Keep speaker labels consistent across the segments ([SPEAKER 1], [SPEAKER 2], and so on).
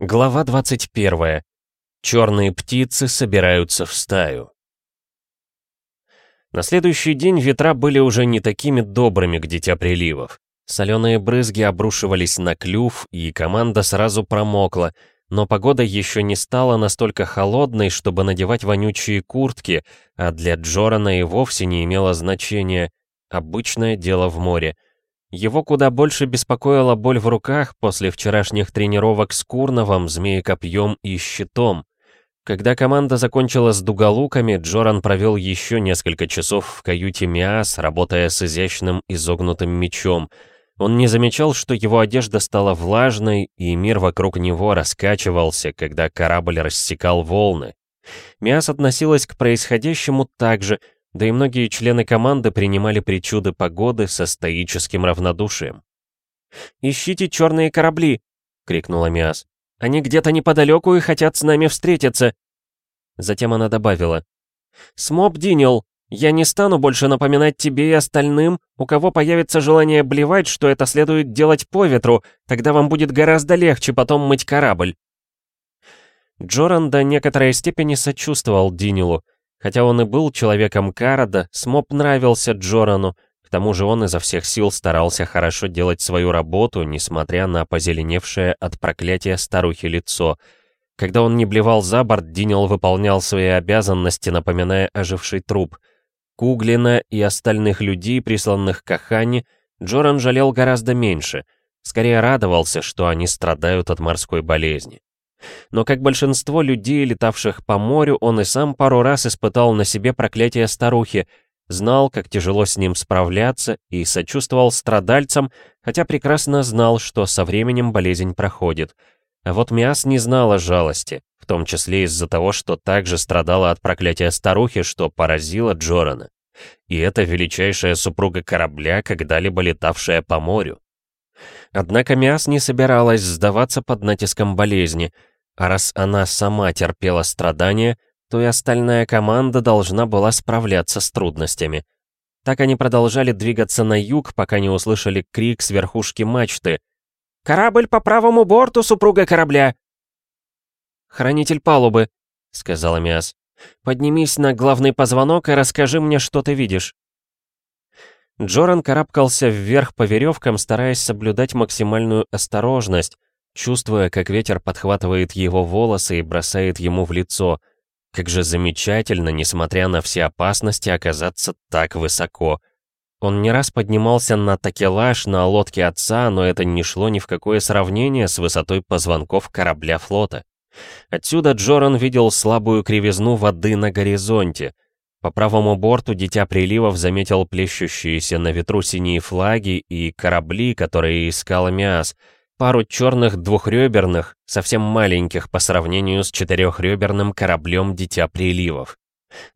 [SPEAKER 1] Глава 21. Черные птицы собираются в стаю. На следующий день ветра были уже не такими добрыми к Дитя Приливов. Соленые брызги обрушивались на клюв, и команда сразу промокла, но погода еще не стала настолько холодной, чтобы надевать вонючие куртки, а для Джорана и вовсе не имело значения. Обычное дело в море — его куда больше беспокоила боль в руках после вчерашних тренировок с Курновым, Змеекопьем и Щитом. Когда команда закончила с дуголуками, Джоран провел еще несколько часов в каюте Миас, работая с изящным изогнутым мечом. Он не замечал, что его одежда стала влажной, и мир вокруг него раскачивался, когда корабль рассекал волны. Миас относилась к происходящему так же, да и многие члены команды принимали причуды погоды со стоическим равнодушием. «Ищите черные корабли!» — крикнула Миас. «Они где-то неподалеку и хотят с нами встретиться!» Затем она добавила. «Смоб Динил, я не стану больше напоминать тебе и остальным, у кого появится желание блевать, что это следует делать по ветру, тогда вам будет гораздо легче потом мыть корабль». Джоран до некоторой степени сочувствовал Динилу, Хотя он и был человеком Карада, Смоп нравился Джорану, к тому же он изо всех сил старался хорошо делать свою работу, несмотря на позеленевшее от проклятия старухи лицо. Когда он не блевал за борт, Динил выполнял свои обязанности, напоминая оживший труп. Куглина и остальных людей, присланных к Ахане, Джоран жалел гораздо меньше, скорее радовался, что они страдают от морской болезни. Но как большинство людей, летавших по морю, он и сам пару раз испытал на себе проклятие старухи, знал, как тяжело с ним справляться и сочувствовал страдальцам, хотя прекрасно знал, что со временем болезнь проходит. А вот Миас не знала жалости, в том числе из-за того, что также страдала от проклятия старухи, что поразило Джорана. И это величайшая супруга корабля, когда-либо летавшая по морю. Однако Миас не собиралась сдаваться под натиском болезни — а раз она сама терпела страдания, то и остальная команда должна была справляться с трудностями. Так они продолжали двигаться на юг, пока не услышали крик с верхушки мачты. «Корабль по правому борту, супруга корабля!» «Хранитель палубы», — сказала Миас. «Поднимись на главный позвонок и расскажи мне, что ты видишь». Джоран карабкался вверх по веревкам, стараясь соблюдать максимальную осторожность, чувствуя, как ветер подхватывает его волосы и бросает ему в лицо. Как же замечательно, несмотря на все опасности, оказаться так высоко. Он не раз поднимался на такелаж на лодке отца, но это не шло ни в какое сравнение с высотой позвонков корабля флота. Отсюда Джоран видел слабую кривизну воды на горизонте. По правому борту Дитя Приливов заметил плещущиеся на ветру синие флаги и корабли, которые искал Миас — пару черных двухреберных, совсем маленьких по сравнению с четырехреберным кораблем Дитя Приливов.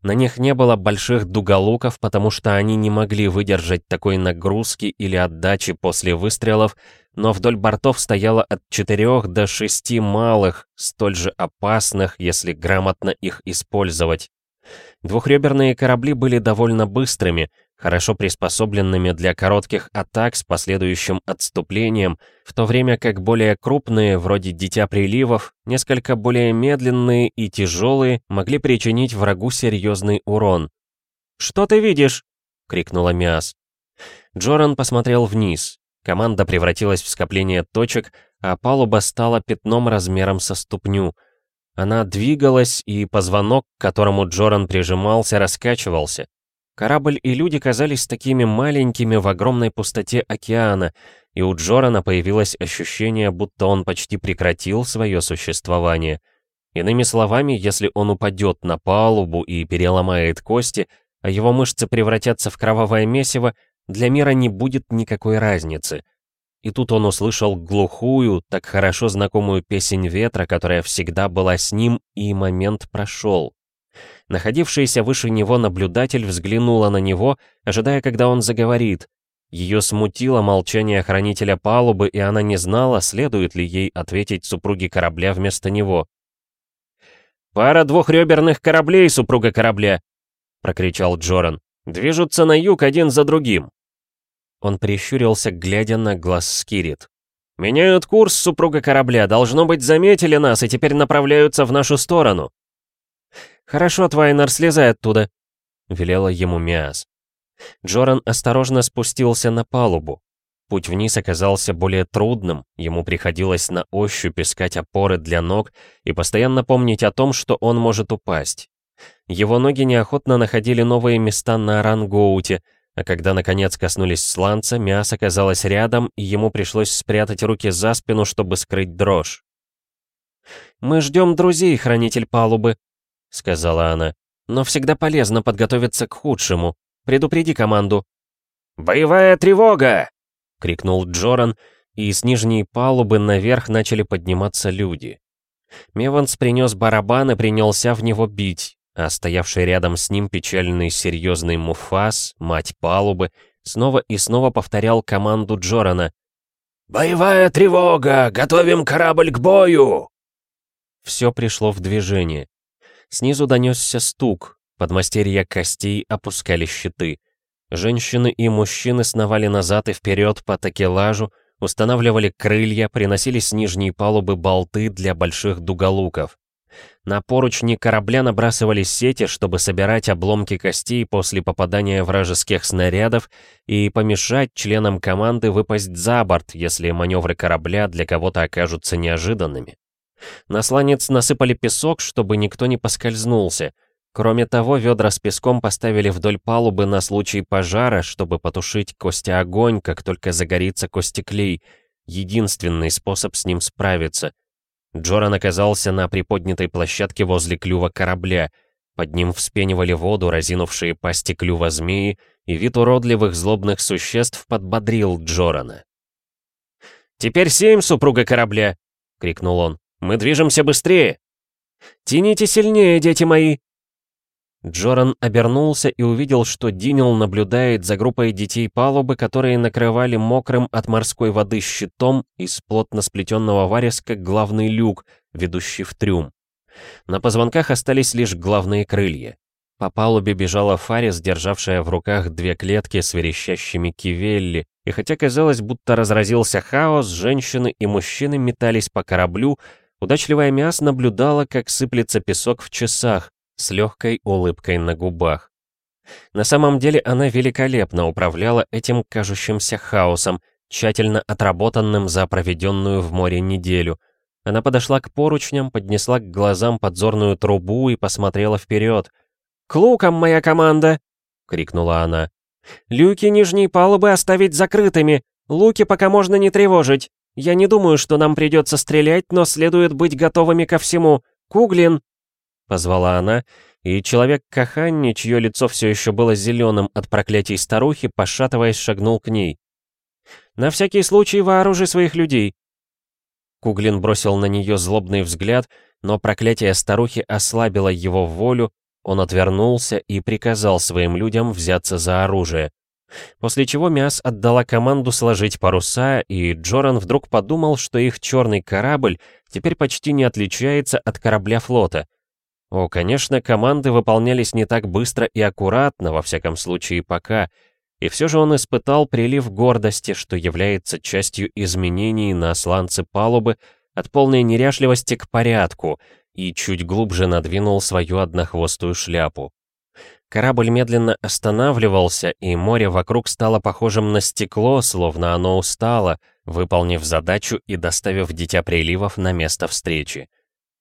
[SPEAKER 1] На них не было больших дуголуков, потому что они не могли выдержать такой нагрузки или отдачи после выстрелов, но вдоль бортов стояло от четырех до шести малых, столь же опасных, если грамотно их использовать. Двухреберные корабли были довольно быстрыми, хорошо приспособленными для коротких атак с последующим отступлением, в то время как более крупные, вроде Дитя Приливов, несколько более медленные и тяжелые, могли причинить врагу серьезный урон. «Что ты видишь?» — крикнула Миас. Джоран посмотрел вниз. Команда превратилась в скопление точек, а палуба стала пятном размером со ступню. Она двигалась, и позвонок, к которому Джоран прижимался, раскачивался. Корабль и люди казались такими маленькими в огромной пустоте океана, и у Джорана появилось ощущение, будто он почти прекратил свое существование. Иными словами, если он упадет на палубу и переломает кости, а его мышцы превратятся в кровавое месиво, для мира не будет никакой разницы. И тут он услышал глухую, так хорошо знакомую песень ветра, которая всегда была с ним, и момент прошел. Находившийся выше него наблюдатель взглянула на него, ожидая, когда он заговорит. Ее смутило молчание хранителя палубы, и она не знала, следует ли ей ответить супруге корабля вместо него. «Пара двухреберных кораблей, супруга корабля!» — прокричал Джоран. «Движутся на юг один за другим!» Он прищурился, глядя на глаз Скирит. «Меняют курс супруга корабля, должно быть, заметили нас и теперь направляются в нашу сторону». «Хорошо, Твайнер, слезай оттуда», — велела ему Миас. Джоран осторожно спустился на палубу. Путь вниз оказался более трудным, ему приходилось на ощупь искать опоры для ног и постоянно помнить о том, что он может упасть. Его ноги неохотно находили новые места на рангоуте, а когда наконец коснулись сланца, мясо оказалось рядом, и ему пришлось спрятать руки за спину, чтобы скрыть дрожь. «Мы ждем друзей, хранитель палубы», — сказала она. «Но всегда полезно подготовиться к худшему. Предупреди команду».
[SPEAKER 2] «Боевая тревога!» — крикнул
[SPEAKER 1] Джоран, и с нижней палубы наверх начали подниматься люди. Меванс принес барабан и принялся в него бить, а стоявший рядом с ним печальный серьезный Муфас, мать палубы, снова и снова повторял команду Джорана.
[SPEAKER 2] «Боевая тревога! Готовим корабль к бою!»
[SPEAKER 1] Все пришло в движение. Снизу донесся стук, подмастерья костей опускали щиты. Женщины и мужчины сновали назад и вперед по такелажу, устанавливали крылья, приносили с нижней палубы болты для больших дуголуков. На поручни корабля набрасывались сети, чтобы собирать обломки костей после попадания вражеских снарядов и помешать членам команды выпасть за борт, если маневры корабля для кого-то окажутся неожиданными. На сланец насыпали песок, чтобы никто не поскользнулся. Кроме того, ведра с песком поставили вдоль палубы на случай пожара, чтобы потушить кости огонь, как только загорится костеклей. Единственный способ с ним справиться — Джоран оказался на приподнятой площадке возле клюва корабля. Под ним вспенивали воду разинувшие пасти клюва змеи, и вид уродливых злобных существ подбодрил Джорана.
[SPEAKER 2] «Теперь семь, супруга корабля!» — крикнул он. «Мы движемся быстрее!» «Тяните сильнее, дети мои!»
[SPEAKER 1] Джоран обернулся и увидел, что Динил наблюдает за группой детей палубы, которые накрывали мокрым от морской воды щитом из плотно сплетенного вареска главный люк, ведущий в трюм. На позвонках остались лишь главные крылья. По палубе бежала Фарис, державшая в руках две клетки с верещащими кивелли, и хотя казалось, будто разразился хаос, женщины и мужчины метались по кораблю, удачливая Миас наблюдала, как сыплется песок в часах, с легкой улыбкой на губах. На самом деле она великолепно управляла этим кажущимся хаосом, тщательно отработанным за проведенную в море неделю. Она подошла к поручням, поднесла к глазам подзорную трубу и посмотрела вперед.
[SPEAKER 2] «К лукам, моя команда!» — крикнула она. «Люки нижней палубы оставить закрытыми, луки пока можно не тревожить. Я не думаю, что нам придется стрелять, но следует быть готовыми ко всему. Куглин, —
[SPEAKER 1] позвала она, и человек Каханни, чье лицо все еще было зеленым от проклятий старухи, пошатываясь, шагнул к ней.
[SPEAKER 2] «На всякий случай вооружи своих людей!»
[SPEAKER 1] Куглин бросил на нее злобный взгляд, но проклятие старухи ослабило его волю, он отвернулся и приказал своим людям взяться за оружие. После чего Миас отдала команду сложить паруса, и Джоран вдруг подумал, что их черный корабль теперь почти не отличается от корабля флота — о, конечно, команды выполнялись не так быстро и аккуратно, во всяком случае пока, и все же он испытал прилив гордости, что является частью изменений на сланце палубы от полной неряшливости к порядку, и чуть глубже надвинул свою однохвостую шляпу. Корабль медленно останавливался, и море вокруг стало похожим на стекло, словно оно устало, выполнив задачу и доставив Дитя Приливов на место встречи.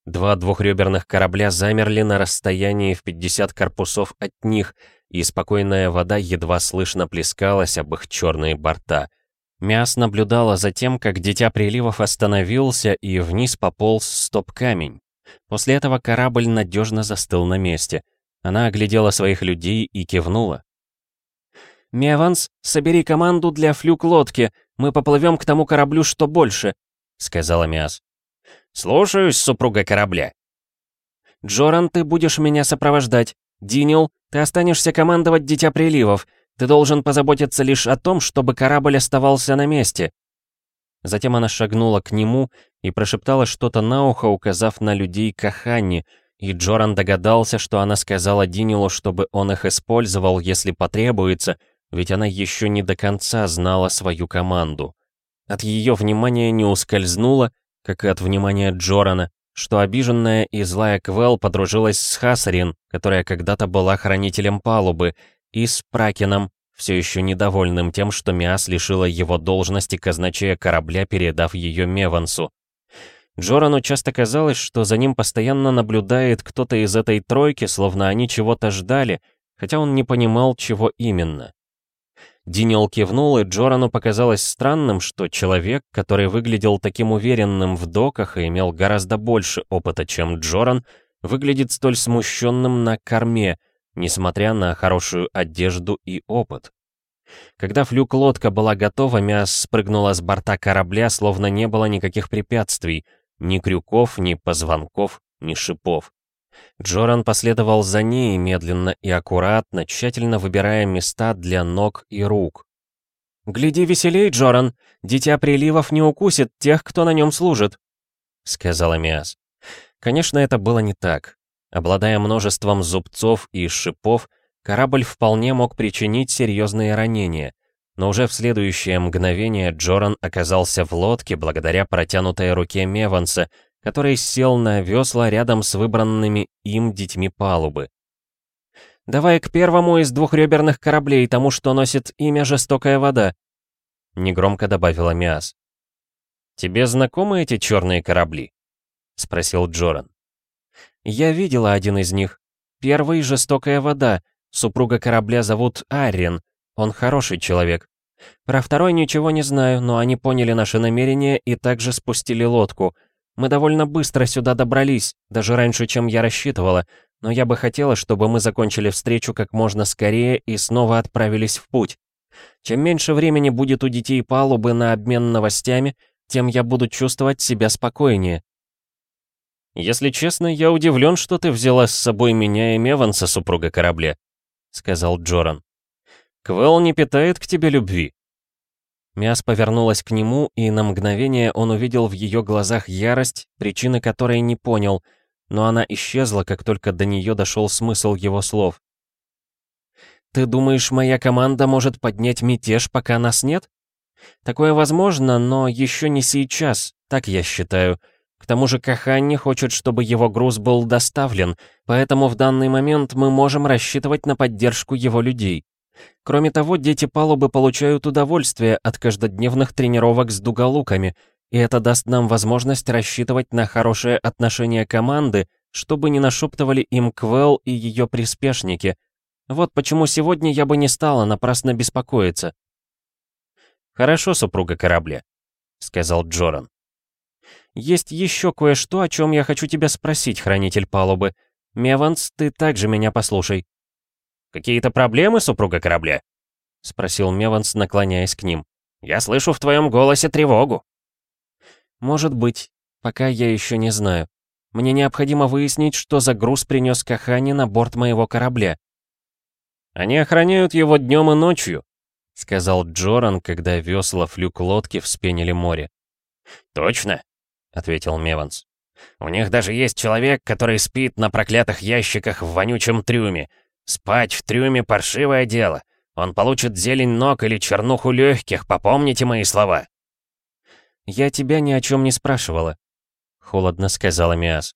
[SPEAKER 1] Два двухреберных корабля замерли на расстоянии в 50 корпусов от них, и спокойная вода едва слышно плескалась об их черные борта. Мяс наблюдала за тем, как Дитя Приливов остановился и вниз пополз стоп-камень. После этого корабль надежно застыл на месте. Она оглядела своих людей и кивнула.
[SPEAKER 2] «Миаванс, собери команду для флюк-лодки. Мы поплывем к тому кораблю, что больше», — сказала Миас.
[SPEAKER 1] «Слушаюсь, супруга корабля».
[SPEAKER 2] «Джоран, ты будешь меня сопровождать. Динил, ты останешься командовать Дитя Приливов. Ты должен позаботиться лишь о том, чтобы корабль оставался на месте».
[SPEAKER 1] Затем она шагнула к нему и прошептала что-то на ухо, указав на людей Кахани, и Джоран догадался, что она сказала Динилу, чтобы он их использовал, если потребуется, ведь она еще не до конца знала свою команду. От ее внимания не ускользнуло, как и от внимания Джорана, что обиженная и злая Квел подружилась с Хасарин, которая когда-то была хранителем палубы, и с Пракином, все еще недовольным тем, что Миас лишила его должности казначея корабля, передав ее Мевансу. Джорану часто казалось, что за ним постоянно наблюдает кто-то из этой тройки, словно они чего-то ждали, хотя он не понимал, чего именно. Динил кивнул, и Джорану показалось странным, что человек, который выглядел таким уверенным в доках и имел гораздо больше опыта, чем Джоран, выглядит столь смущенным на корме, несмотря на хорошую одежду и опыт. Когда флюк-лодка была готова, Мяс спрыгнула с борта корабля, словно не было никаких препятствий, ни крюков, ни позвонков, ни шипов. Джоран последовал за ней медленно и аккуратно, тщательно выбирая места для ног и рук.
[SPEAKER 2] «Гляди веселей, Джоран! Дитя приливов не укусит тех, кто на нем служит!» — сказала Миас. Конечно, это было не так. Обладая множеством зубцов и шипов, корабль вполне мог причинить серьезные ранения. Но уже в следующее мгновение Джоран оказался в лодке благодаря протянутой руке Меванса, который сел на весла рядом с выбранными им детьми палубы. «Давай к первому из двухреберных кораблей, тому, что носит имя «Жестокая вода», — негромко добавила Миас.
[SPEAKER 1] «Тебе знакомы эти черные корабли?» — спросил Джоран.
[SPEAKER 2] «Я видела один из них. Первый — «Жестокая вода». Супруга корабля зовут Аррен. Он хороший человек. Про второй ничего не знаю, но они поняли наши намерения и также спустили лодку — мы довольно быстро сюда добрались, даже раньше, чем я рассчитывала, но я бы хотела, чтобы мы закончили встречу как можно скорее и снова отправились в путь. Чем меньше времени будет у детей палубы на обмен новостями, тем я буду чувствовать себя спокойнее.
[SPEAKER 1] «Если честно, я удивлен, что ты взяла с собой меня и Меванса, супруга корабля», — сказал Джоран. «Квелл не питает к тебе любви».
[SPEAKER 2] Мяс повернулась к нему, и на мгновение он увидел в ее глазах ярость, причины которой не понял, но она исчезла, как только до нее дошел смысл его слов. «Ты думаешь, моя команда может поднять мятеж, пока нас нет? Такое возможно, но еще не сейчас, так я считаю. К тому же Каханни хочет, чтобы его груз был доставлен, поэтому в данный момент мы можем рассчитывать на поддержку его людей. Кроме того, дети палубы получают удовольствие от каждодневных тренировок с дуголуками, и это даст нам возможность рассчитывать на хорошее отношение команды, чтобы не нашептывали им Квелл и ее приспешники. Вот почему сегодня я бы не стала напрасно беспокоиться.
[SPEAKER 1] «Хорошо, супруга корабля», — сказал Джоран.
[SPEAKER 2] «Есть еще кое-что, о чем я хочу тебя спросить, хранитель палубы. Меванс, ты также меня послушай.
[SPEAKER 1] «Какие-то проблемы, супруга корабля?» — спросил Меванс, наклоняясь к ним. «Я слышу в твоем голосе тревогу».
[SPEAKER 2] «Может быть. Пока я еще не знаю. Мне необходимо выяснить, что за груз принес Кахани на борт моего корабля».
[SPEAKER 1] «Они охраняют его днем и ночью», — сказал Джоран, когда весла флюк лодки вспенили море.
[SPEAKER 3] «Точно», — ответил Меванс. «У них даже есть человек, который спит на проклятых ящиках в вонючем трюме. Спать в трюме паршивое дело. Он получит зелень ног или чернуху легких, попомните мои слова.
[SPEAKER 2] «Я тебя ни о чем не спрашивала», — холодно сказала Миас.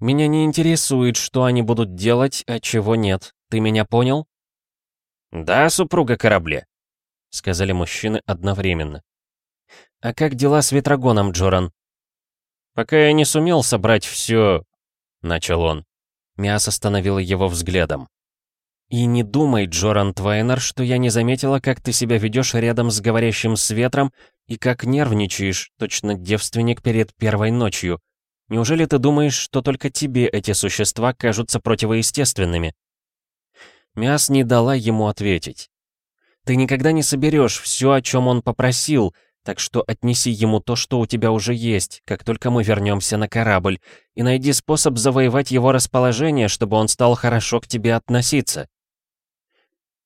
[SPEAKER 2] «Меня не интересует, что они будут делать, а чего нет. Ты меня понял?»
[SPEAKER 1] «Да, супруга корабля», — сказали мужчины одновременно.
[SPEAKER 2] «А как дела с Ветрогоном, Джоран?»
[SPEAKER 1] «Пока я не сумел собрать все...» — начал он.
[SPEAKER 2] Миас остановила его взглядом. «И не думай, Джоран Твайнер, что я не заметила, как ты себя ведешь рядом с говорящим с ветром и как нервничаешь, точно девственник перед первой ночью. Неужели ты думаешь, что только тебе эти существа кажутся противоестественными?» Мяс не дала ему ответить. «Ты никогда не соберешь все, о чем он попросил, так что отнеси ему то, что у тебя уже есть, как только мы вернемся на корабль, и найди способ завоевать его расположение, чтобы он стал хорошо к тебе относиться».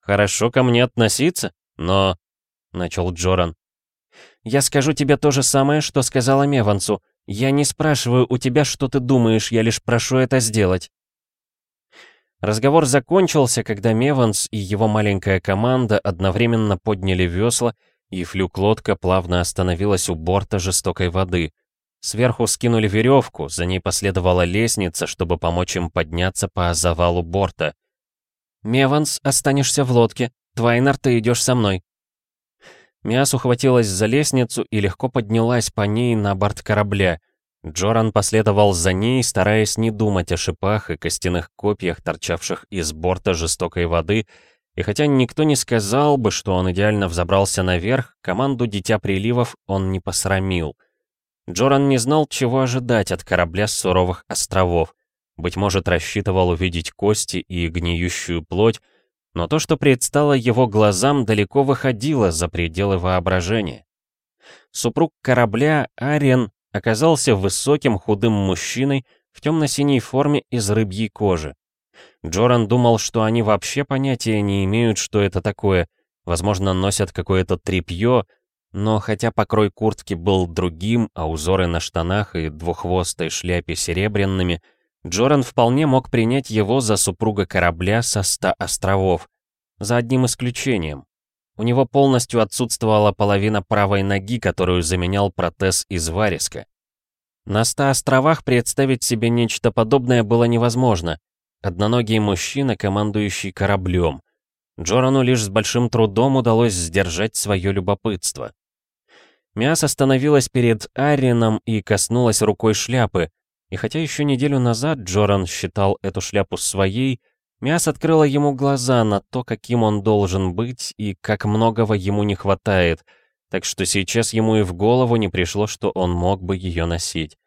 [SPEAKER 1] «Хорошо ко мне относиться, но...» — начал Джоран.
[SPEAKER 2] «Я скажу тебе то же самое, что сказала Мевансу. Я не спрашиваю у тебя, что ты думаешь, я лишь прошу это сделать».
[SPEAKER 1] Разговор закончился, когда Меванс и его маленькая команда одновременно подняли весла и флюк-лодка плавно остановилась у борта жестокой воды. Сверху скинули веревку, за ней последовала лестница, чтобы помочь им подняться по завалу борта.
[SPEAKER 2] «Меванс, останешься в лодке. Твайнер, ты идешь со мной».
[SPEAKER 1] Миас ухватилась за лестницу и легко поднялась по ней на борт корабля. Джоран последовал за ней, стараясь не думать о шипах и костяных копьях, торчавших из борта жестокой воды, и хотя никто не сказал бы, что он идеально взобрался наверх, команду Дитя Приливов он не посрамил. Джоран не знал, чего ожидать от корабля с суровых островов. Быть может, рассчитывал увидеть кости и гниющую плоть, но то, что предстало его глазам, далеко выходило за пределы воображения. Супруг корабля, Ариен, оказался высоким худым мужчиной в темно-синей форме из рыбьей кожи. Джоран думал, что они вообще понятия не имеют, что это такое, возможно, носят какое-то тряпье, но хотя покрой куртки был другим, а узоры на штанах и двуххвостой шляпе серебряными, Джоран вполне мог принять его за супруга корабля со ста островов, за одним исключением. У него полностью отсутствовала половина правой ноги, которую заменял протез из вариска. На ста островах представить себе нечто подобное было невозможно. Одноногий мужчина, командующий кораблем. Джорану лишь с большим трудом удалось сдержать свое любопытство. Миас остановилась перед Арином и коснулась рукой шляпы, и хотя еще неделю назад Джоран считал эту шляпу своей, Миас открыла ему глаза на то, каким он должен быть и как многого ему не хватает, так что сейчас ему и в голову не пришло, что он мог бы ее носить.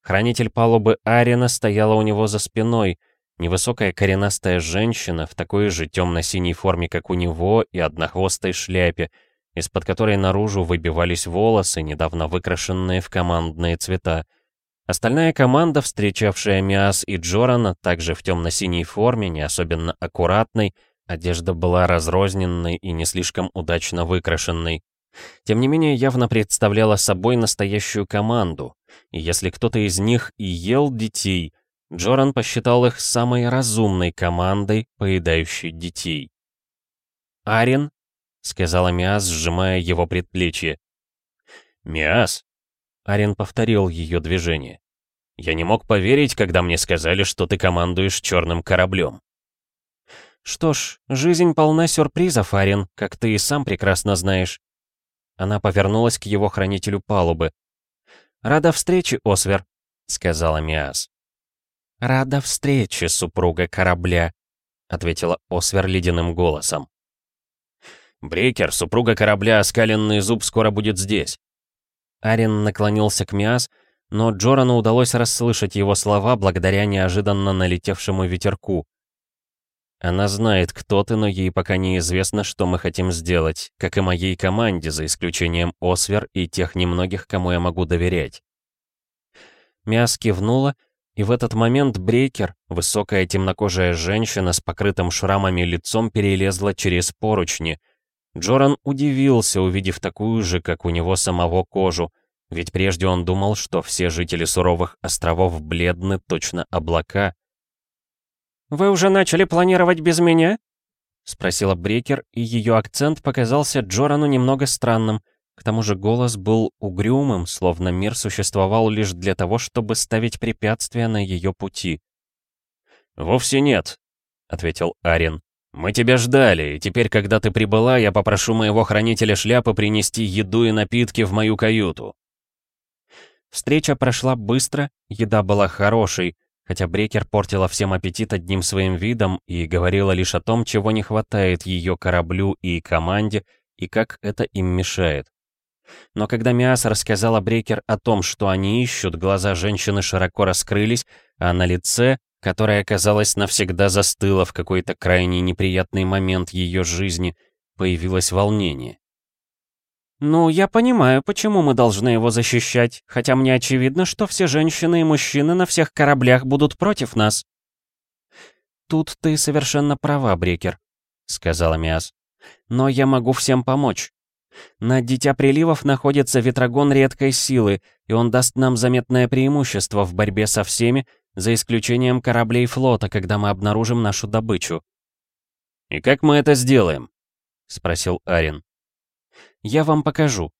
[SPEAKER 1] Хранитель палубы Арина стояла у него за спиной, невысокая коренастая женщина в такой же темно-синей форме, как у него, и однохвостой шляпе, из-под которой наружу выбивались волосы, недавно выкрашенные в командные цвета. Остальная команда, встречавшая Миас и Джорана, также в темно-синей форме, не особенно аккуратной, одежда была разрозненной и не слишком удачно выкрашенной. Тем не менее, явно представляла собой настоящую команду, и если кто-то из них и ел детей, Джоран посчитал их самой разумной командой, поедающей детей. «Арин», — сказала Миас, сжимая его предплечье. «Миас?»
[SPEAKER 2] Арен повторил ее движение.
[SPEAKER 1] «Я не мог поверить, когда мне сказали, что ты командуешь черным кораблем».
[SPEAKER 2] «Что ж, жизнь полна сюрпризов, Арен, как ты и сам прекрасно знаешь». Она повернулась к его хранителю палубы. «Рада встрече, Освер», — сказала Миас. «Рада встрече, супруга корабля», — ответила Освер ледяным голосом.
[SPEAKER 1] «Брейкер, супруга корабля, оскаленный зуб скоро будет здесь».
[SPEAKER 2] Арин наклонился к Миас, но Джорану удалось расслышать его слова благодаря неожиданно налетевшему ветерку.
[SPEAKER 1] «Она знает, кто ты, но ей пока неизвестно, что мы хотим сделать, как и моей команде, за исключением Освер и тех немногих, кому я могу доверять».
[SPEAKER 2] Миас кивнула, и в этот момент Брейкер, высокая темнокожая женщина с покрытым шрамами лицом, перелезла через поручни — Джоран удивился, увидев такую же, как у него самого кожу, ведь прежде он думал, что все жители суровых островов бледны, точно облака. «Вы уже начали планировать без меня?» — спросила Брекер, и ее акцент показался Джорану немного странным. К тому же голос был угрюмым, словно мир существовал лишь для того, чтобы ставить препятствия на ее пути.
[SPEAKER 1] «Вовсе нет», — ответил Арен. «Мы тебя ждали, и теперь, когда ты прибыла, я попрошу моего хранителя шляпы принести еду и напитки в мою каюту».
[SPEAKER 2] Встреча прошла быстро, еда была хорошей, хотя Брекер портила всем аппетит одним своим видом и говорила лишь о том, чего не хватает ее кораблю и команде, и как это им мешает. Но когда Миас рассказала Брекер о том, что они ищут, глаза женщины широко раскрылись, а на лице которая, казалось, навсегда застыла в какой-то крайне неприятный момент ее жизни, появилось волнение. «Ну, я понимаю, почему мы должны его защищать, хотя мне очевидно, что все женщины и мужчины на всех кораблях будут против нас». «Тут ты совершенно права, Брекер», — сказала Миас. «Но я могу всем помочь. На Дитя Приливов находится ветрогон редкой силы, и он даст нам заметное преимущество в борьбе со всеми, за исключением кораблей флота, когда мы обнаружим нашу добычу.
[SPEAKER 1] «И как мы это сделаем?» — спросил Арин. Я вам покажу».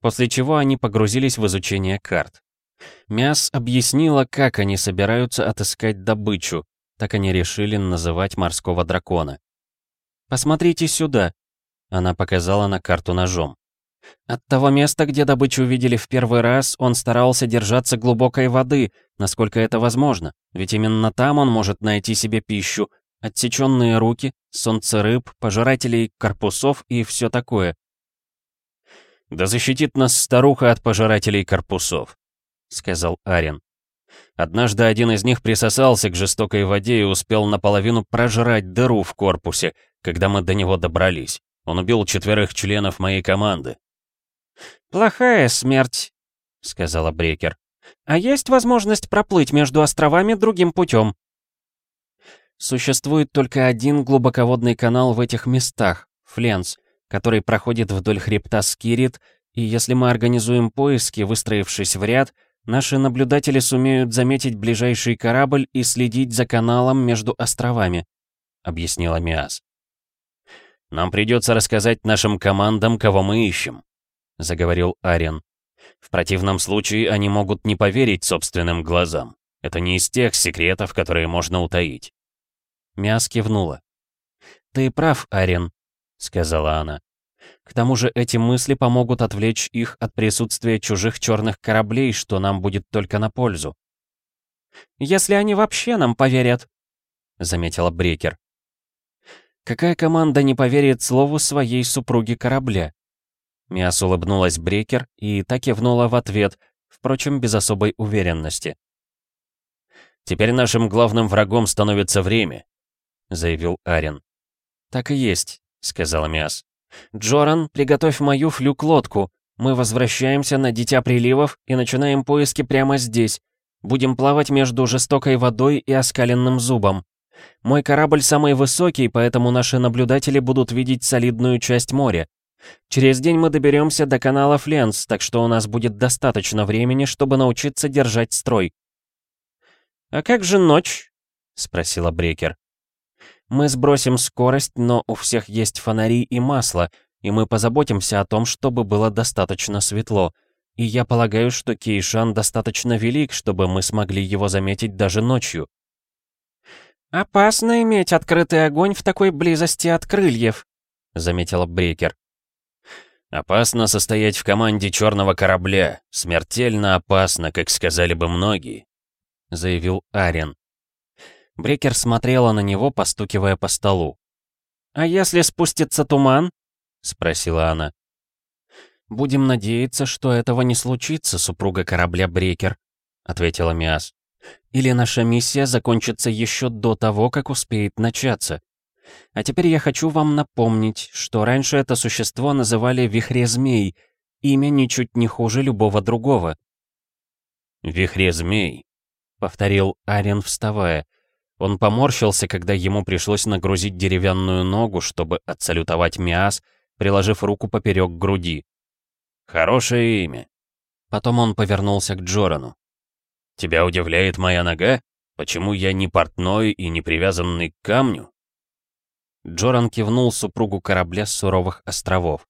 [SPEAKER 1] После чего они погрузились в изучение карт. Мяс объяснила, как они собираются отыскать добычу, так они решили называть морского дракона. «Посмотрите сюда», — она показала на карту ножом. От того места, где добычу увидели в первый раз, он старался держаться глубокой воды, насколько это возможно, ведь именно там он может найти себе пищу, отсеченные руки, солнце рыб, пожирателей корпусов и все такое.
[SPEAKER 3] «Да защитит нас старуха от пожирателей корпусов», — сказал Арен. Однажды один из них присосался к жестокой воде и успел наполовину прожрать дыру в корпусе, когда мы до него добрались. Он убил четверых членов моей команды.
[SPEAKER 2] «Плохая смерть», — сказала Брекер. «А есть возможность проплыть между островами другим путем?»
[SPEAKER 1] Существует только один глубоководный канал в этих местах, Фленс, который проходит вдоль хребта Скирит, и если мы организуем поиски, выстроившись в ряд, наши наблюдатели сумеют заметить ближайший корабль и следить за каналом между островами», — объяснила Миас.
[SPEAKER 3] «Нам придется рассказать нашим командам, кого мы ищем», — заговорил Арен. «В противном случае они могут не поверить собственным глазам. Это не из тех секретов, которые можно утаить».
[SPEAKER 1] Мяс кивнула. «Ты прав, Арен», — сказала она. «К тому же эти мысли помогут отвлечь их от присутствия чужих черных кораблей, что нам будет только на пользу».
[SPEAKER 2] «Если они вообще нам поверят», — заметила Брекер.
[SPEAKER 1] «Какая команда не поверит слову своей супруги корабля?» Миас улыбнулась Брекер и так кивнула в ответ, впрочем, без особой уверенности.
[SPEAKER 3] «Теперь нашим главным врагом становится время», — заявил Арен.
[SPEAKER 1] «Так и есть», — сказала Миас. «Джоран, приготовь мою флюк-лодку. Мы возвращаемся на Дитя Приливов и начинаем поиски прямо здесь. Будем плавать между жестокой водой и оскаленным зубом. Мой корабль самый высокий, поэтому наши наблюдатели будут видеть солидную часть моря. Через день мы доберемся до канала Фленс, так что у нас будет достаточно времени, чтобы научиться держать строй.
[SPEAKER 2] «А как же ночь?»
[SPEAKER 1] — спросила Брекер. «Мы сбросим скорость, но у всех есть фонари и масло, и мы позаботимся о том, чтобы было достаточно светло. И я полагаю, что Кейшан достаточно велик, чтобы мы смогли его заметить даже ночью».
[SPEAKER 2] «Опасно иметь открытый огонь в такой близости от крыльев», — заметила Брекер.
[SPEAKER 3] Опасно состоять в команде черного корабля. Смертельно опасно, как сказали бы многие», — заявил Арен.
[SPEAKER 1] Брекер смотрела на него, постукивая по столу.
[SPEAKER 2] «А если спустится туман?»
[SPEAKER 1] — спросила она. «Будем надеяться, что этого не случится, супруга корабля Брекер», — ответила Миас. «Или наша миссия закончится еще до того, как успеет начаться. А теперь я хочу вам напомнить, что раньше это существо называли Вихре-змей, имя ничуть не хуже любого другого.
[SPEAKER 3] «Вихре-змей», — повторил
[SPEAKER 1] Арен, вставая. Он поморщился, когда ему пришлось нагрузить деревянную ногу, чтобы отсалютовать Миас, приложив руку поперек груди.
[SPEAKER 3] «Хорошее имя».
[SPEAKER 1] Потом он повернулся к Джорану.
[SPEAKER 3] «Тебя удивляет моя нога? Почему я не портной и не привязанный к камню?»
[SPEAKER 1] Джоран кивнул супругу корабля с суровых островов.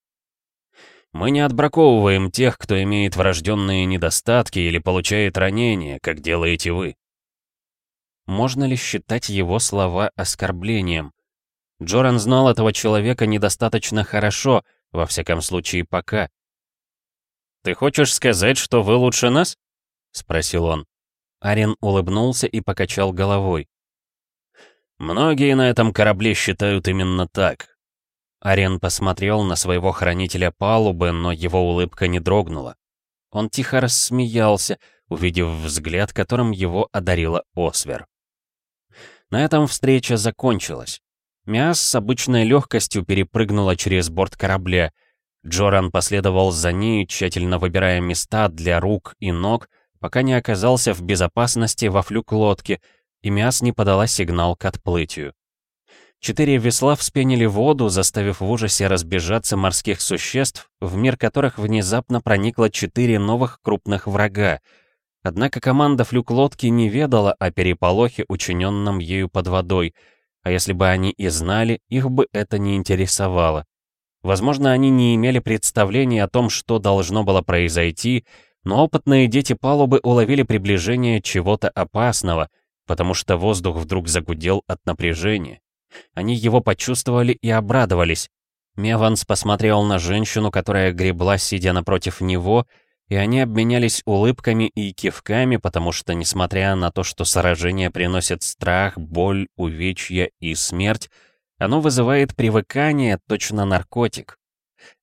[SPEAKER 3] «Мы не отбраковываем тех, кто имеет врожденные недостатки или получает ранения, как делаете вы».
[SPEAKER 1] Можно ли считать его слова оскорблением? Джоран знал этого человека недостаточно хорошо, во всяком случае пока.
[SPEAKER 3] «Ты хочешь сказать, что вы лучше нас?» — спросил он.
[SPEAKER 1] Арен улыбнулся и покачал головой.
[SPEAKER 3] Многие на этом корабле считают именно так.
[SPEAKER 1] Арен посмотрел на своего хранителя палубы, но его улыбка не дрогнула. Он тихо рассмеялся, увидев взгляд, которым его одарила Освер. На этом встреча закончилась. Миас с обычной легкостью перепрыгнула через борт корабля. Джоран последовал за ней, тщательно выбирая места для рук и ног, пока не оказался в безопасности во флюк лодки — и Миас не подала сигнал к отплытию. Четыре весла вспенили воду, заставив в ужасе разбежаться морских существ, в мир которых внезапно проникло четыре новых крупных врага. Однако команда флюк-лодки не ведала о переполохе, учиненном ею под водой, а если бы они и знали, их бы это не интересовало. Возможно, они не имели представления о том, что должно было произойти, но опытные дети палубы уловили приближение чего-то опасного, потому что воздух вдруг загудел от напряжения. Они его почувствовали и обрадовались. Меванс посмотрел на женщину, которая гребла, сидя напротив него, и они обменялись улыбками и кивками, потому что, несмотря на то, что сражение приносит страх, боль, увечья и смерть, оно вызывает привыкание, точно наркотик.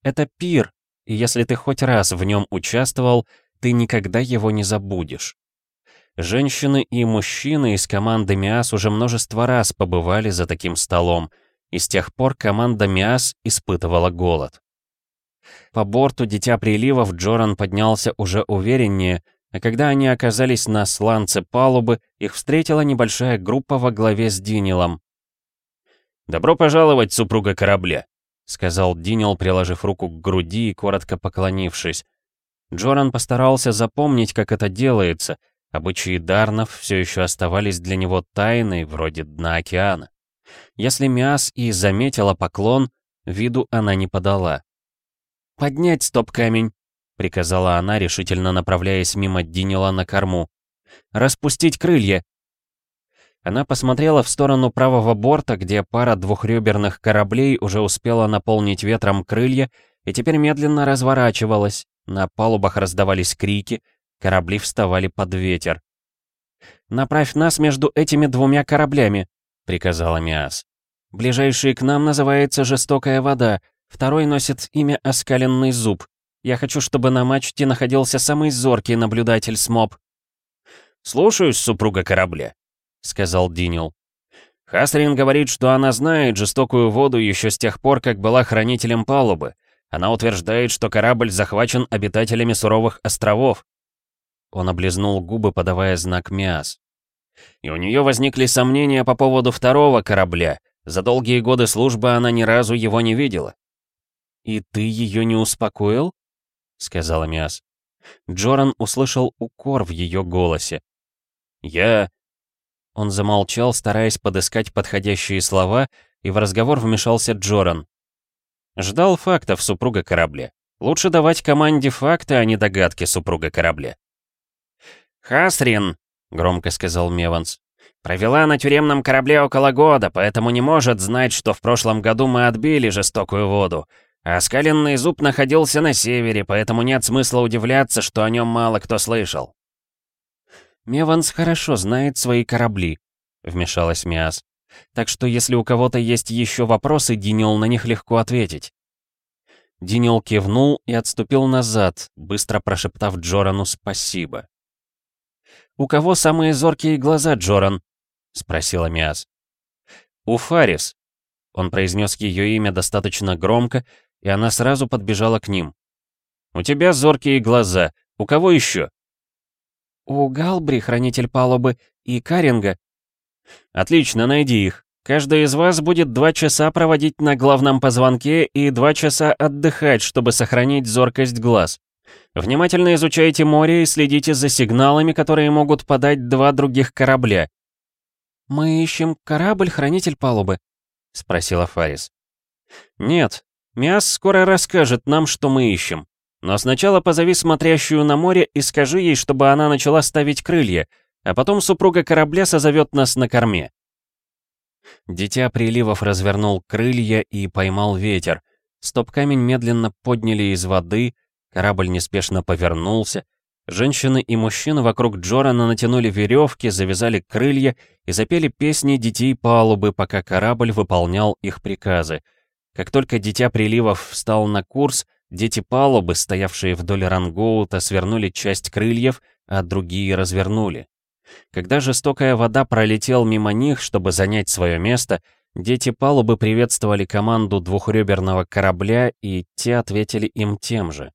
[SPEAKER 1] Это пир, и если ты хоть раз в нем участвовал, ты никогда его не забудешь. Женщины и мужчины из команды МИАС уже множество раз побывали за таким столом, и с тех пор команда МИАС испытывала голод. По борту Дитя Приливов Джоран поднялся уже увереннее, а когда они оказались на сланце палубы, их встретила небольшая группа во главе с Динилом. «Добро пожаловать, супруга корабля», — сказал Динил, приложив руку к груди и коротко поклонившись. Джоран постарался запомнить, как это делается. Обычаи Дарнов все еще оставались для него тайной, вроде дна океана. Если Миас и заметила поклон, виду она не подала. «Поднять стоп-камень», — приказала она, решительно направляясь мимо Динила на корму. «Распустить крылья». Она посмотрела в сторону правого борта, где пара двухреберных кораблей уже успела наполнить ветром крылья и теперь медленно разворачивалась. На палубах раздавались крики, корабли вставали под ветер. «Направь нас между этими двумя кораблями», — приказала Миас. «Ближайший к нам называется «Жестокая вода», Второй носит имя Оскаленный Зуб. Я хочу, чтобы на мачте находился самый зоркий наблюдатель СМОП».
[SPEAKER 3] «Слушаюсь, супруга корабля», — сказал Динил. Хасрин говорит, что она знает жестокую воду еще с тех пор, как была хранителем палубы. Она утверждает, что корабль захвачен обитателями суровых островов.
[SPEAKER 1] Он облизнул губы, подавая знак Миас.
[SPEAKER 3] И у нее возникли сомнения по поводу второго корабля. За долгие годы службы она ни разу его не видела.
[SPEAKER 1] «И ты ее не успокоил?» — сказала Миас. Джоран услышал укор в ее голосе.
[SPEAKER 3] «Я...»
[SPEAKER 1] Он замолчал, стараясь подыскать подходящие слова, и в разговор вмешался Джоран. Ждал фактов супруга корабля. Лучше давать команде факты, а не догадки супруга корабля.
[SPEAKER 3] «Хасрин», — громко сказал Меванс, — «провела на тюремном корабле около года, поэтому не может знать, что в прошлом году мы отбили жестокую воду. А скаленный зуб находился на севере, поэтому нет смысла удивляться, что о нем мало кто слышал.
[SPEAKER 1] «Меванс хорошо знает свои корабли», — вмешалась Миас. «Так что если у кого-то есть еще вопросы, Динил на них легко ответить». Динил кивнул и отступил назад, быстро прошептав Джорану спасибо. «У кого самые зоркие глаза, Джоран?» — спросила Миас. «У Фарис». Он произнес ее имя достаточно громко, и она сразу подбежала к ним. «У тебя зоркие глаза. У кого еще?»
[SPEAKER 2] «У Галбри, хранитель палубы, и Каринга».
[SPEAKER 1] «Отлично, найди их. Каждый из вас будет два часа проводить на главном позвонке и два часа отдыхать, чтобы сохранить зоркость глаз. Внимательно изучайте море и следите за сигналами, которые могут подать два других корабля».
[SPEAKER 2] «Мы ищем корабль, хранитель палубы?» — спросила Фарис.
[SPEAKER 1] «Нет, Миас скоро расскажет нам, что мы ищем. Но сначала позови смотрящую на море и скажи ей, чтобы она начала ставить крылья, а потом супруга корабля созовет нас на корме». Дитя приливов развернул крылья и поймал ветер. Стоп-камень медленно подняли из воды, корабль неспешно повернулся. Женщины и мужчины вокруг Джорана натянули веревки, завязали крылья и запели песни детей палубы, пока корабль выполнял их приказы — как только Дитя Приливов встал на курс, дети палубы, стоявшие вдоль рангоута, свернули часть крыльев, а другие развернули. Когда жестокая вода пролетел мимо них, чтобы занять свое место, дети палубы приветствовали команду двухреберного корабля, и те ответили им тем же.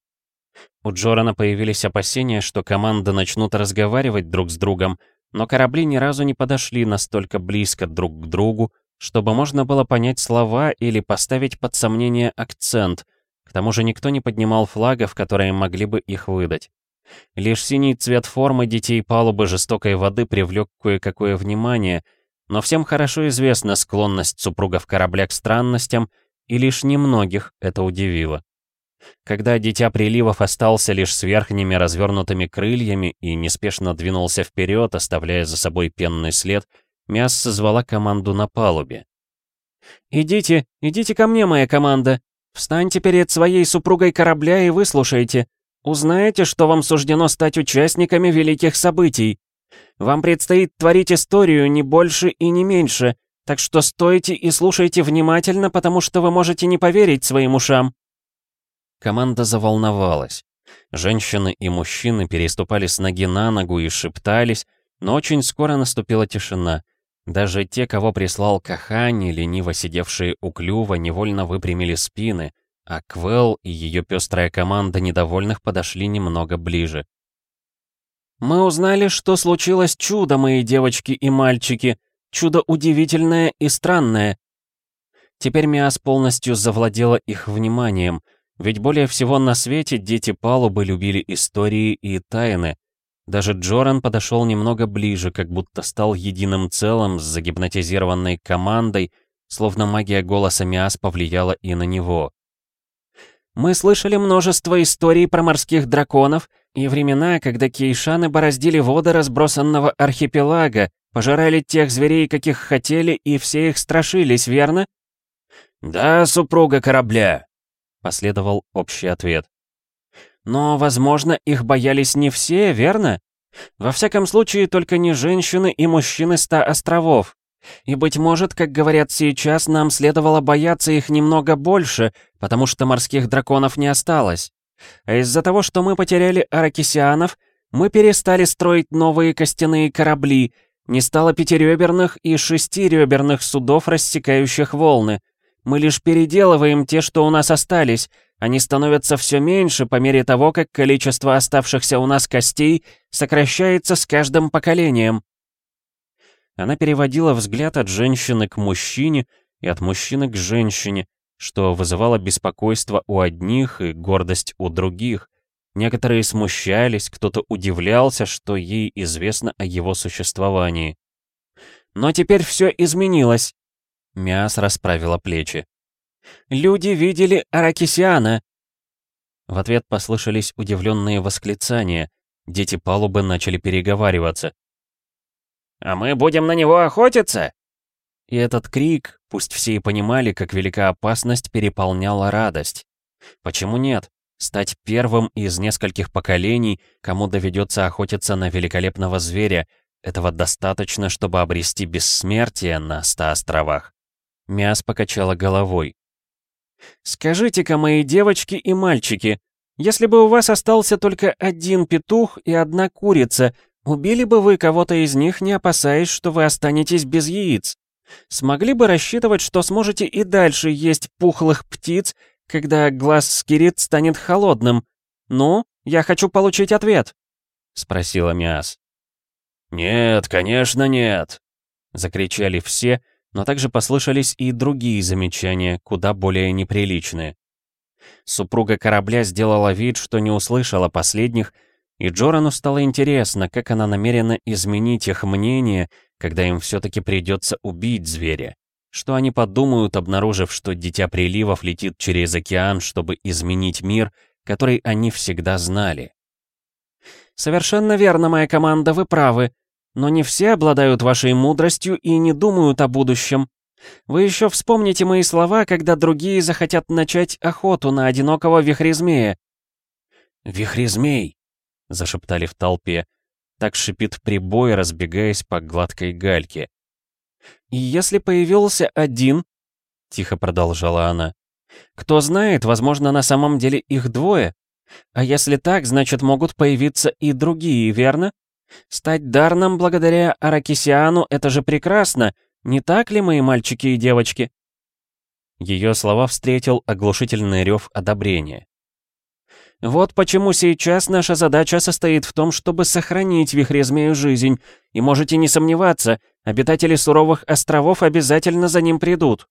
[SPEAKER 1] У Джорана появились опасения, что команды начнут разговаривать друг с другом, но корабли ни разу не подошли настолько близко друг к другу, чтобы можно было понять слова или поставить под сомнение акцент. К тому же никто не поднимал флагов, которые могли бы их выдать. Лишь синий цвет формы детей палубы жестокой воды привлек кое-какое внимание, но всем хорошо известна склонность супругов корабля к странностям, и лишь немногих это удивило. Когда Дитя Приливов остался лишь с верхними развернутыми крыльями и неспешно двинулся вперед, оставляя за собой пенный след, Мяс созвала команду на палубе.
[SPEAKER 2] «Идите, идите ко мне, моя команда. Встаньте перед своей супругой корабля и выслушайте. Узнаете, что вам суждено стать участниками великих событий. Вам предстоит творить историю не больше и не меньше, так что стойте и слушайте внимательно, потому что вы можете не поверить своим ушам».
[SPEAKER 1] Команда заволновалась. Женщины и мужчины переступали с ноги на ногу и шептались, но очень скоро наступила тишина. Даже те, кого прислал Кахани, лениво сидевшие у клюва, невольно выпрямили спины, а Квелл и ее пестрая команда недовольных подошли немного ближе.
[SPEAKER 2] «Мы узнали, что случилось чудо, мои девочки и мальчики, чудо удивительное и странное».
[SPEAKER 1] Теперь Миас полностью завладела их вниманием — ведь более всего на свете дети палубы любили истории и тайны. Даже Джоран подошел немного ближе, как будто стал единым целым с загипнотизированной командой, словно магия голоса Миас повлияла и на него.
[SPEAKER 2] «Мы слышали множество историй про морских драконов и времена, когда кейшаны бороздили воды разбросанного архипелага, пожирали тех зверей, каких хотели, и все их страшились, верно?»
[SPEAKER 3] «Да, супруга корабля»,
[SPEAKER 1] Последовал общий ответ.
[SPEAKER 2] Но, возможно, их боялись не все, верно? Во всяком случае, только не женщины и мужчины ста островов. И, быть может, как говорят сейчас, нам следовало бояться их немного больше, потому что морских драконов не осталось. А из-за того, что мы потеряли аракисианов, мы перестали строить новые костяные корабли, не стало пятиреберных и шестиреберных судов, рассекающих волны. Мы лишь переделываем те, что у нас остались. Они становятся все меньше по мере того, как количество оставшихся у нас костей сокращается с каждым поколением.
[SPEAKER 1] Она переводила взгляд от женщины к мужчине и от мужчины к женщине, что вызывало беспокойство у одних и гордость у других. Некоторые смущались, кто-то удивлялся, что ей известно о его существовании.
[SPEAKER 2] Но теперь все изменилось.
[SPEAKER 1] Миас расправила плечи.
[SPEAKER 2] «Люди видели Аракисиана!»
[SPEAKER 1] В ответ послышались удивленные восклицания. Дети палубы начали переговариваться.
[SPEAKER 3] «А мы будем на него охотиться?»
[SPEAKER 1] И этот крик, пусть все и понимали, как велика опасность, переполняла радость. Почему нет? Стать первым из нескольких поколений, кому доведется охотиться на великолепного зверя, этого достаточно, чтобы обрести бессмертие на ста островах. Мяс покачала головой.
[SPEAKER 2] «Скажите-ка, мои девочки и мальчики, если бы у вас остался только один петух и одна курица, убили бы вы кого-то из них, не опасаясь, что вы останетесь без яиц? Смогли бы рассчитывать, что сможете и дальше есть пухлых птиц, когда глаз скирит станет холодным? Ну, я хочу получить ответ», — спросила Миас.
[SPEAKER 3] «Нет, конечно нет», —
[SPEAKER 1] закричали все, но также послышались и другие замечания, куда более неприличные. Супруга корабля сделала вид, что не услышала последних, и Джорану стало интересно, как она намерена изменить их мнение, когда им все-таки придется убить зверя. Что они подумают, обнаружив, что Дитя Приливов летит через океан, чтобы изменить мир, который они всегда знали.
[SPEAKER 2] «Совершенно верно, моя команда, вы правы. Но не все обладают вашей мудростью и не думают о будущем. Вы еще вспомните мои слова, когда другие захотят начать охоту на одинокого вихрезмея».
[SPEAKER 1] «Вихрезмей!» — зашептали в толпе. Так шипит прибой, разбегаясь по гладкой гальке.
[SPEAKER 2] «И если появился один...» — тихо продолжала она. «Кто знает, возможно, на самом деле их двое. А если так, значит, могут появиться и другие, верно? Стать Дарном благодаря Аракисиану — это же прекрасно, не так ли, мои мальчики и девочки?»
[SPEAKER 1] Ее слова встретил оглушительный рев одобрения.
[SPEAKER 2] «Вот почему сейчас наша задача состоит в том, чтобы сохранить вихрезмею жизнь, и можете не сомневаться, обитатели суровых островов обязательно за ним придут.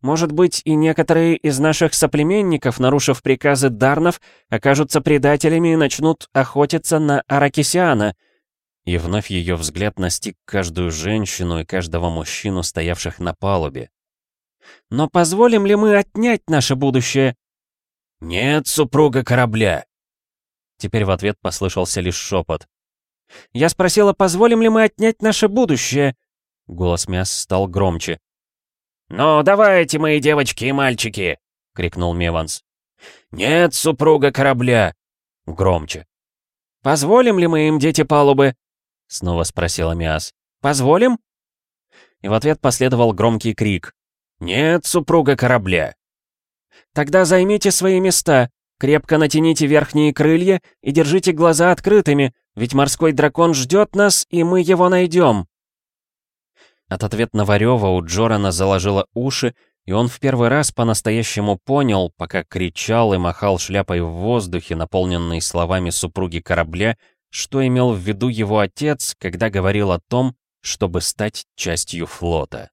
[SPEAKER 2] Может быть, и некоторые из наших соплеменников, нарушив приказы Дарнов, окажутся предателями и начнут охотиться на Аракисиана —
[SPEAKER 1] и вновь ее взгляд настиг каждую женщину и каждого мужчину, стоявших на палубе.
[SPEAKER 2] «Но позволим ли мы отнять наше будущее?»
[SPEAKER 3] «Нет, супруга корабля!»
[SPEAKER 1] Теперь в ответ послышался лишь шепот.
[SPEAKER 2] «Я спросила, позволим ли мы отнять наше будущее?»
[SPEAKER 1] Голос Мяс стал громче.
[SPEAKER 3] «Ну, давайте, мои девочки и мальчики!» — крикнул Меванс. «Нет, супруга корабля!» Громче.
[SPEAKER 2] «Позволим ли мы им, дети палубы?»
[SPEAKER 1] — снова спросила Миас.
[SPEAKER 2] «Позволим?»
[SPEAKER 1] И в ответ последовал громкий крик.
[SPEAKER 3] «Нет, супруга корабля!»
[SPEAKER 2] «Тогда займите свои места, крепко натяните верхние крылья и держите глаза открытыми, ведь морской дракон ждет нас, и мы его найдем!»
[SPEAKER 1] От ответного рева у Джорана заложило уши, и он в первый раз по-настоящему понял, пока кричал и махал шляпой в воздухе, наполненной словами супруги корабля, что имел в виду его отец, когда говорил о том, чтобы стать частью флота.